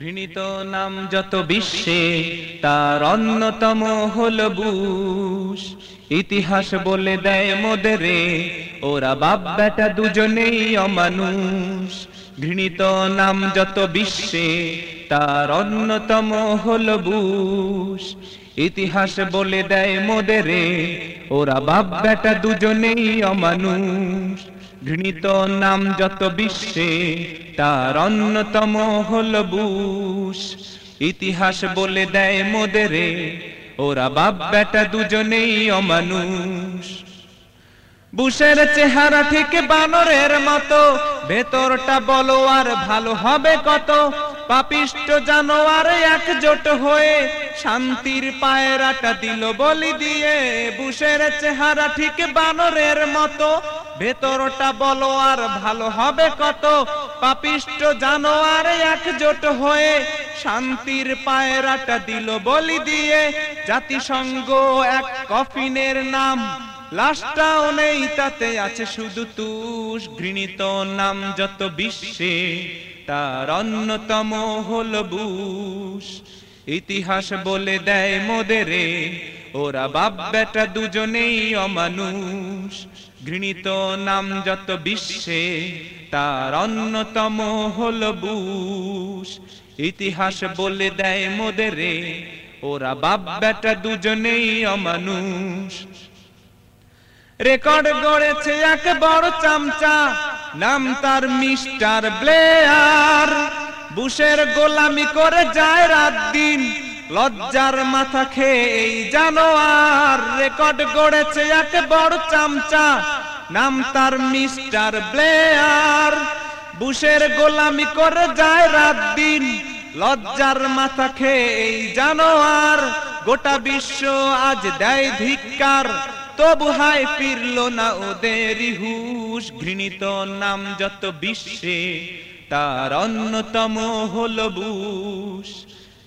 ঘৃণিত নাম যত বিশ্বে, তার অন্যতম হল বুশ। ইতিহাস বলে দেয় মোদেরে, ওরা বাপ বেটা দুজনেই অমানুষ। ঘৃণিত নাম যত বিশ্বে, তার অন্যতম হল বুশ। ইতিহাস বলে দেয় মোদেরে, ওরা বাপ বেটা দুজনেই অমানুষ। ঘৃণিত নাম যত বিশ্বে, তার অন্যতম হল বুশ। ইতিহাস বলে দেয় মোদেরে ওরা বাপ বেটা দুজনেই অমানুষ। বুশের চেহারা ঠিক বানরের মতো, ভেতরটা বলো আর ভালো হবে কত? পাপিষ্ট জানোয়ার একজোট হয়ে শান্তির পায়রাটা দিল বলি দিয়ে, বুশের চেহারা ঠিক বানরের মতো ভেতরটা বলো আর ভালো হবে কত? পাপিষ্ট জানোয়ার একজোট হয়ে শান্তির পায়রাটা দিল বলি দিয়ে। জাতিসংঘ এক কফিনের নাম, লাশটাও নেই তাতে আছে শুধু তুষ। ঘৃণিত নাম যত বিশ্বে, তার অন্যতম হল বুশ। ইতিহাস বলে দেয় মোদেরে ওরা বাপ বেটা দুজনেই অমানুষ। ঘৃণিত নাম যত বিশ্বে, তার অন্যতম হল বুশ। ইতিহাস বলে দেয় মোদেরে, ওরা বাপ বেটা দুজনেই অমানুষ। রেকর্ড গড়েছে এক বড় চামচা, নাম তার মিস্টার ব্লেয়ার। বুশের গোলামি করে যায় রাত দিন। লজ্জার মাথা খেয়ে এই জানোয়ার রেকর্ড গড়েছে এক বড় চামচা। নাম তার মিস্টার ব্লেয়ার। বুশের গোলামি করে যায় রাত দিন। লজ্জার মাথা খেয়ে এই জানোয়ার। গোটা বিশ্ব আজ দেয় ধিক্কার। তবু হায় ফিরল না ওদের হুশ। ঘৃণিত নাম যত বিশ্বে, তার অন্যতম হল বুশ।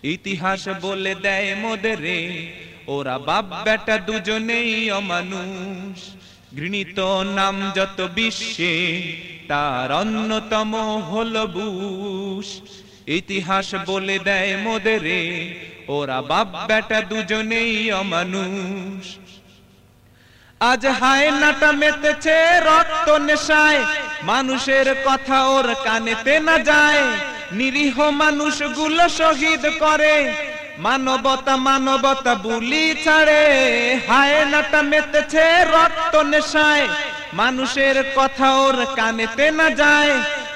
ইতিহাস বলে দেয় মোদেরে ওরা বাপ বেটা দুজনেই অমানুষ। ঘৃণিত নাম যত বিশ্বে, তার অন্যতম হল বুশ। ইতিহাস বলে দেয় মোদেরে ওরা বাপ বেটা দুজনেই অমানুষ। আজ হায়নাটা মেতেছে রক্ত নেশায়, মানুষের কথা ওর কানেতে না যায়। নিরীহ মানুষগুলো শহীদ করে। মানবতা মানবতা বুলি ছাড়ে। হায় নাটা মেতেছে রক্ত নেশায়। মানুষের কথা ওর কানেতে না যায়।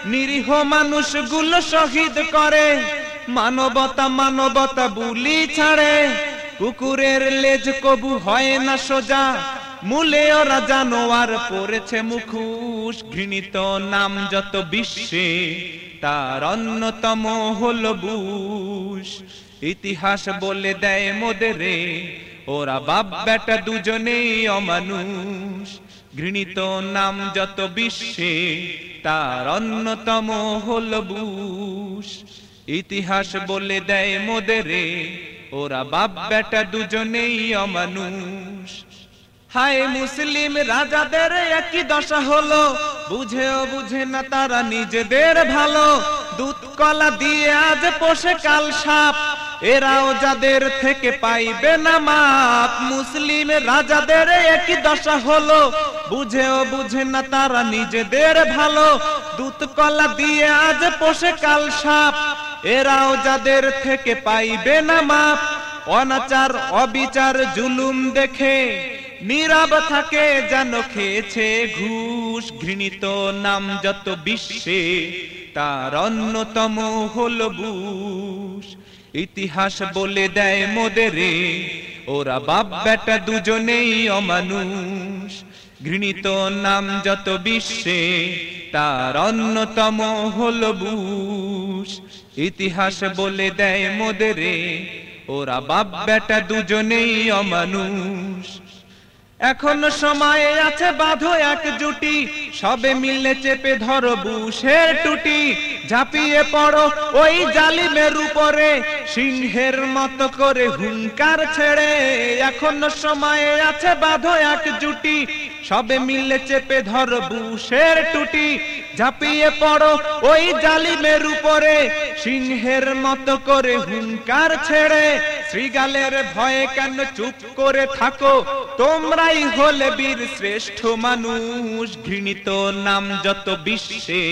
নিরীহ মানুষগুলো শহীদ করে। মানবতা মানবতা বুলি ছাড়ে। কুকুরের লেজ কবু হয় না সোজা। মূলে ওরা জানোয়ার পড়েছে মুখুশ। ঘৃণিত নাম যত বিশ্বে। তার অন্যতম হল বুশ। ইতিহাস বলে দেয় মোদেরে, ওরা বাপ বেটা দুজনেই অমানুষ। ঘৃণিত নাম যত বিশ্বে, তার অন্যতম হল বুশ। ইতিহাস বলে দেয় মোদেরে, ওরা বাপ বেটা দুজনেই অমানুষ। হায় মুসলিম রাজাদের একই দশা হলো বুঝেও বুঝে না তারা নিজেদের ভালো। দুধ কলা দিয়ে আজ পোষে কাল সাপ। এরাও যাদের থেকে পাইবে না মাপ। মুসলিম রাজাদের একই দশা হলো। বুঝেও বুঝে না তারা নিজেদের ভালো। দুধ কলা দিয়ে আজ পোষে কাল সাপ। এরাও যাদের থেকে পাইবে না মাপ। অনাচার, অবিচার, জুলুম দেখে নীরব থাকে যেন খেয়েছে ঘুষ, ঘৃণিত নাম যত বিশ্বে, তার অন্যতম হল বুশ। ইতিহাস বলে দেয় মোদেরে, ওরা বাপ বেটা দুজনেই অমানুষ। ঘৃণিত নাম যত বিশ্বে, তার অন্যতম হল বুশ। ইতিহাস বলে দেয় মোদেরে, ওরা বাপ বেটা দুজনেই অমানুষ। এখন সময়ে আছে বাঁধো এক জুটি সবে মিলে চেপে ধরো বুশের টুটি। ঝাঁপিয়ে পড়ো ওই জালিমের উপরে। সিংহের মতো করে হুঙ্কার ছেড়ে। এখন সময়ে আছে বাঁধো এক জুটি সবে মিলে চেপে ধরো বুশের টুটি। ঝাঁপিয়ে পড়ো ওই জালিমের উপরে। সিংহের মতো করে হুঙ্কার ছেড়ে। শ্রীগালের ভয়ে কেন চুপ করে থাকো? তোমরাই হলে বীর শ্রেষ্ঠ মানুষ, ঘৃণিত নাম যত বিশ্বে,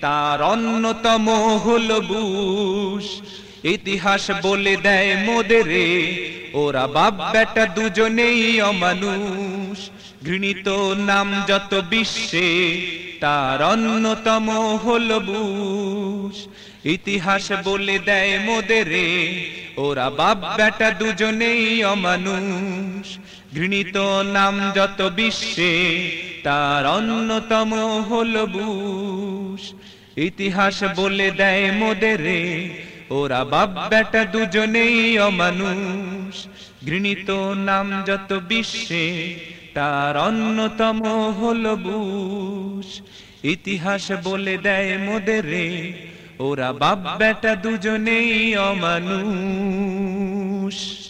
তার অন্যতম হল বুশ। ইতিহাস বলে দেয় মোদেরে ওরা বাপ বেটা দুজনেই অমানুষ। ঘৃণিত নাম যত বিশ্বে, তার অন্যতম হল বুশ। ইতিহাস বলে দেয় মোদেরে, ওরা বাপ বেটা দুজনেই অমানুষ। ঘৃণিত নাম যত বিশ্বে, তার অন্যতম হল বুশ। ইতিহাস বলে দেয় মোদেরে, ওরা বাপ বেটা দুজনেই অমানুষ। ঘৃণিত নাম যত বিশ্বে, তার অন্যতম হল বুশ। ইতিহাস বলে দেয় মোদেরে ওরা বাপ বেটা দুজনেই অমানুষ।